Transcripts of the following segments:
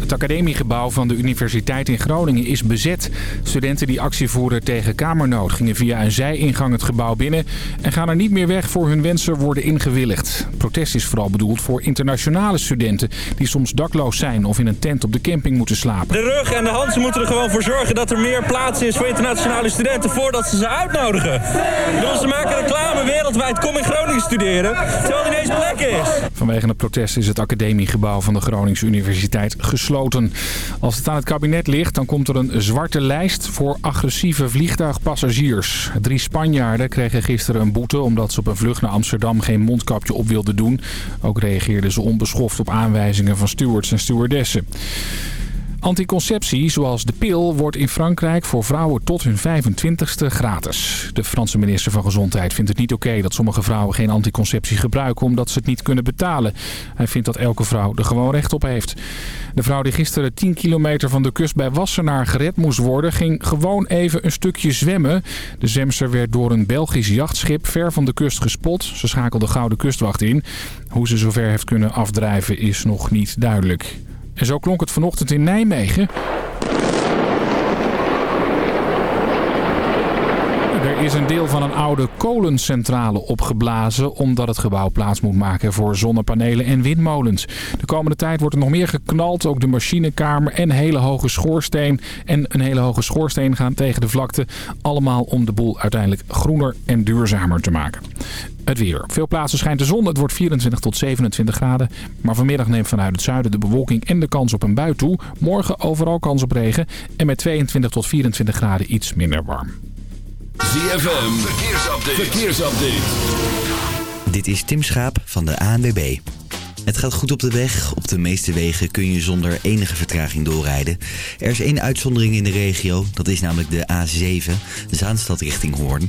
Het academiegebouw van de Universiteit in Groningen is bezet. Studenten die actie voeren tegen kamernood gingen via een zijingang het gebouw binnen... en gaan er niet meer weg voor hun wensen worden ingewilligd. Protest is vooral bedoeld voor internationale studenten... die soms dakloos zijn of in een tent op de camping moeten slapen. De rug en de handen moeten er gewoon voor zorgen dat er meer plaats is voor internationale studenten... voordat ze ze uitnodigen. ze maken reclame wereldwijd, kom in Groningen studeren, terwijl er ineens plek is. Vanwege het protest is het academiegebouw van de Groningse Universiteit gesloten. Als het aan het kabinet ligt, dan komt er een zwarte lijst voor agressieve vliegtuigpassagiers. Drie Spanjaarden kregen gisteren een boete omdat ze op een vlucht naar Amsterdam geen mondkapje op wilden doen. Ook reageerden ze onbeschoft op aanwijzingen van stewards en stewardessen. Anticonceptie, zoals de pil, wordt in Frankrijk voor vrouwen tot hun 25ste gratis. De Franse minister van Gezondheid vindt het niet oké dat sommige vrouwen geen anticonceptie gebruiken omdat ze het niet kunnen betalen. Hij vindt dat elke vrouw er gewoon recht op heeft. De vrouw die gisteren 10 kilometer van de kust bij Wassenaar gered moest worden, ging gewoon even een stukje zwemmen. De zwemster werd door een Belgisch jachtschip ver van de kust gespot. Ze schakelde gauw de kustwacht in. Hoe ze zover heeft kunnen afdrijven is nog niet duidelijk. En zo klonk het vanochtend in Nijmegen. Is een deel van een oude kolencentrale opgeblazen... omdat het gebouw plaats moet maken voor zonnepanelen en windmolens. De komende tijd wordt er nog meer geknald. Ook de machinekamer en hele hoge schoorsteen. En een hele hoge schoorsteen gaan tegen de vlakte. Allemaal om de boel uiteindelijk groener en duurzamer te maken. Het weer. Veel plaatsen schijnt de zon. Het wordt 24 tot 27 graden. Maar vanmiddag neemt vanuit het zuiden de bewolking en de kans op een bui toe. Morgen overal kans op regen. En met 22 tot 24 graden iets minder warm. ZFM. Verkeersupdate. Verkeersupdate. Dit is Tim Schaap van de ANWB. Het gaat goed op de weg. Op de meeste wegen kun je zonder enige vertraging doorrijden. Er is één uitzondering in de regio. Dat is namelijk de A7, Zaanstad richting Hoorn.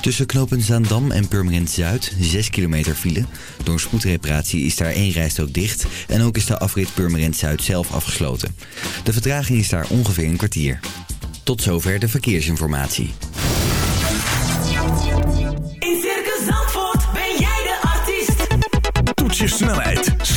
Tussen knopen Zaandam en Purmerend Zuid 6 kilometer file. Door een spoedreparatie is daar één rijstrook dicht. En ook is de afrit Purmerend Zuid zelf afgesloten. De vertraging is daar ongeveer een kwartier. Tot zover de verkeersinformatie.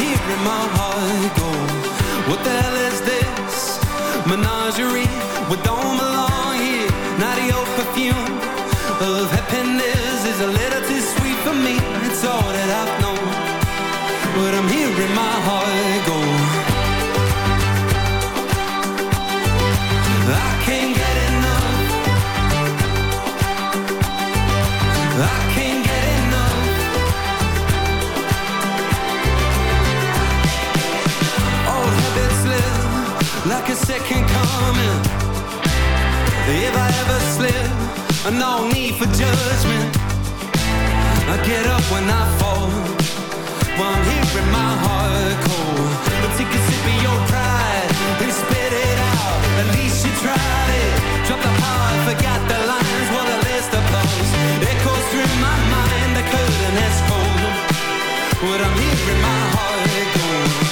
Hearing my heart go. What the hell is this? Menagerie, we don't belong here. Not your perfume of happiness is a little too sweet for me. It's all that I've known. But I'm hearing my heart go. Second coming. If I ever slip, no need for judgment. I get up when I fall. While I'm hearing my heart cold. But take a sip of your pride and spit it out. At least you tried it. Drop the heart, forgot the lines. What a list of blows. Echoes through my mind. The curtain has cold. But I'm hearing my heart go.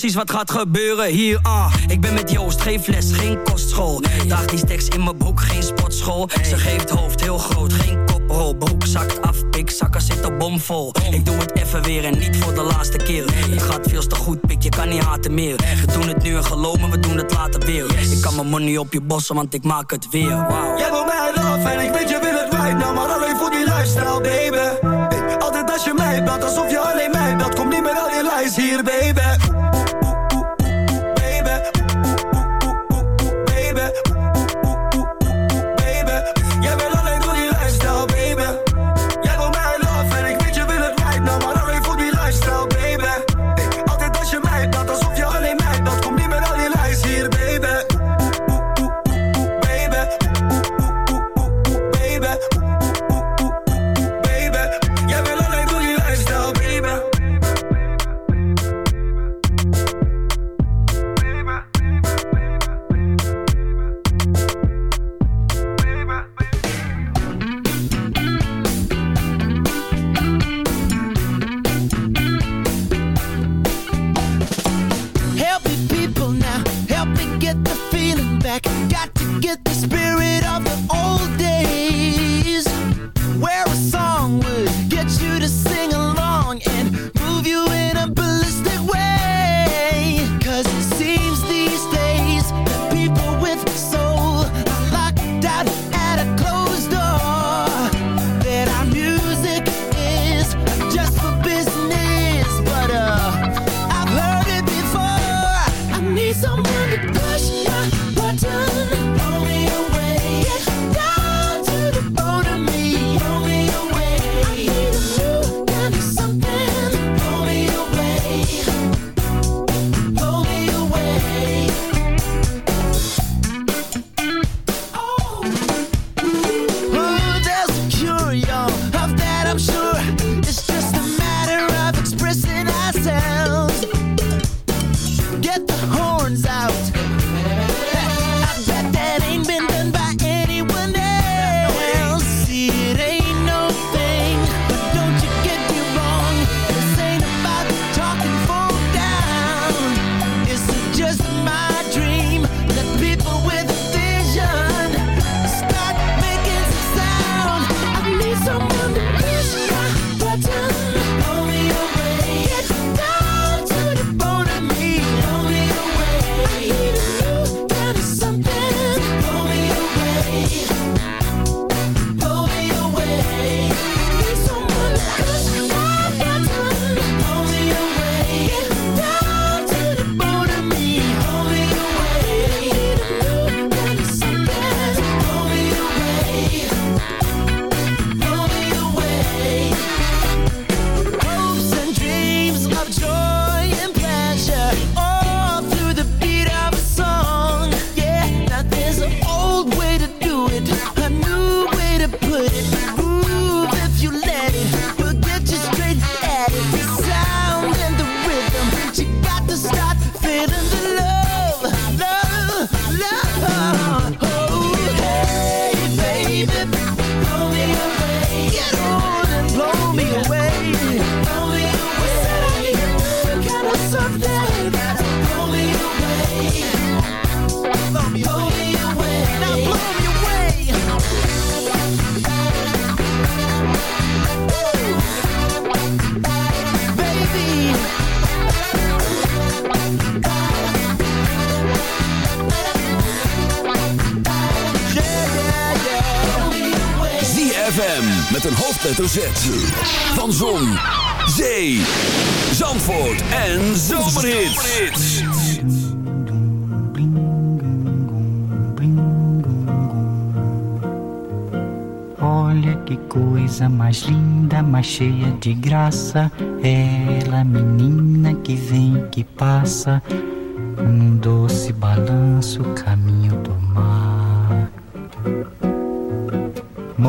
precies wat gaat gebeuren hier, ah. Ik ben met Joost, geen fles, geen kostschool. Nee. Daag die stacks in mijn broek, geen sportschool. Ze geeft hoofd heel groot, geen koprol. Broek zakt af, ik zakken zitten bomvol. Ik doe het even weer en niet voor de laatste keer. Nee. Het gaat veel te goed, pik, je kan niet haten meer. We doen het nu en geloof we doen het later weer. Ik kan mijn money op je bossen, want ik maak het weer, wow. Jij wil mij af en ik weet je wil het right nou, maar alleen voor die lifestyle, baby. Hoofdletter. Van Zon, Zee, Zandvoort en Zomerhits. Olha que coisa mais linda, mais cheia de graça. Ela, menina que vem, que passa, num doce balanço, caminho do mar.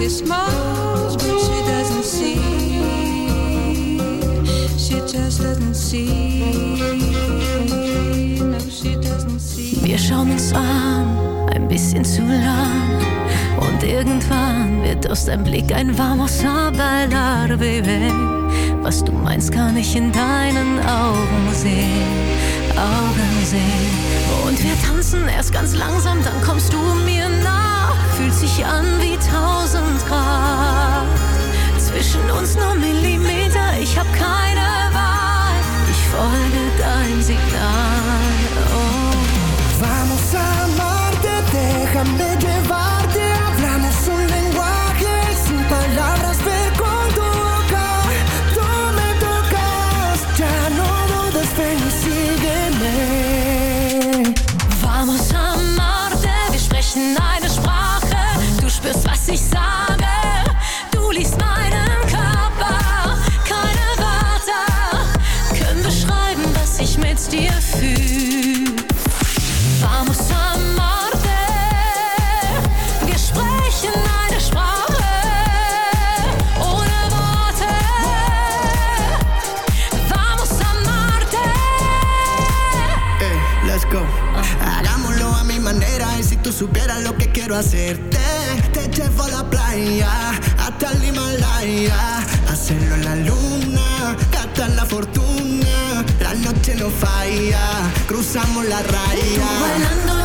she smiles, but she doesn't see. She just doesn't see. Wir schauen uns an, ein bisschen zu lang. Und irgendwann wird aus deinem Blick ein Vamos a bailar, Baby. Was du meinst, kann ich in deinen Augen sehen. Augen sehen. Und wir tanzen erst ganz langsam, dann kommst du mir fühlt sich an wie tausend Grad. Zwischen uns nur Millimeter, ich hab keine Wahl. Ich folge dein Signal. hacerte. Te llevo a la playa, hasta el Himalaya. Hacerlo en la luna, gastar la fortuna. La noche no falla, cruzamos la raya.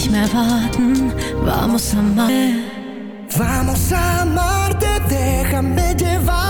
nicht mehr warten. Vamos a amar. Vamos a amarte, déjame llevar.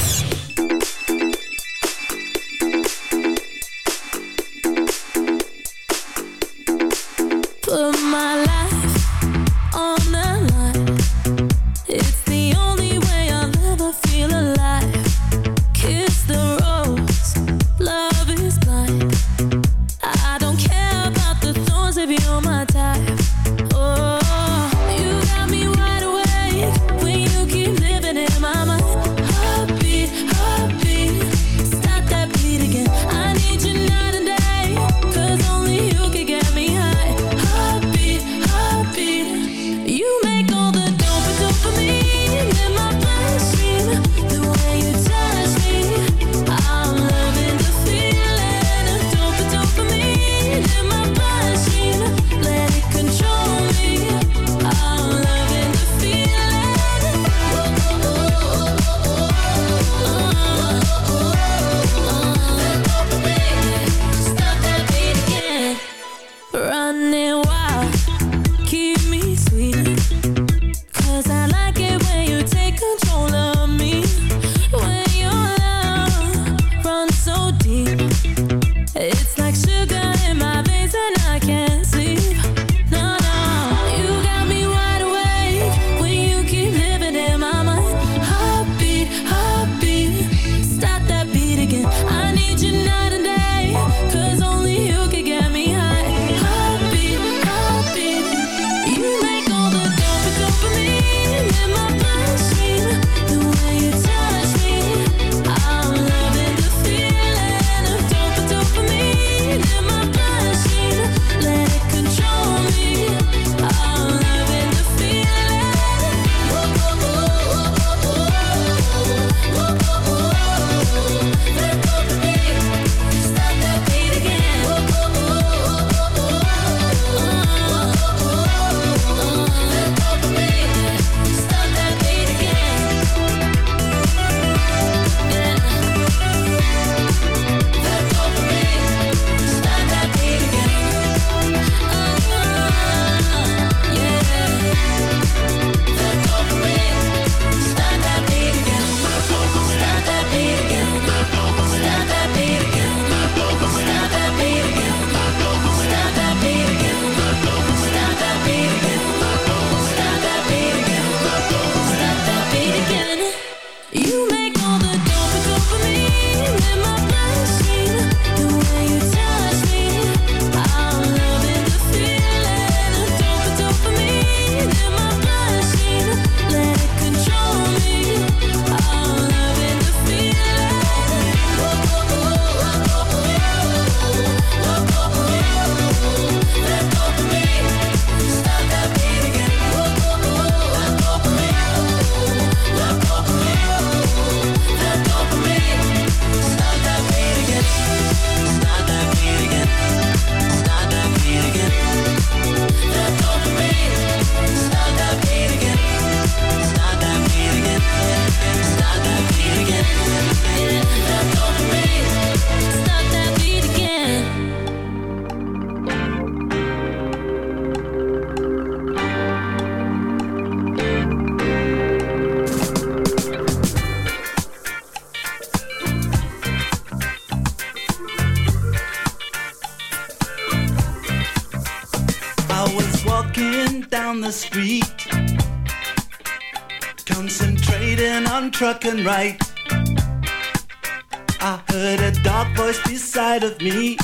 I heard a dark voice beside of me.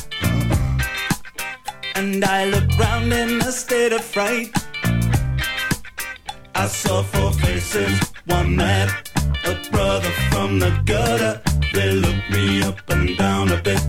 And I looked round in a state of fright. I saw four faces, one mad, a brother from the gutter. They looked me up and down a bit.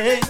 Hey.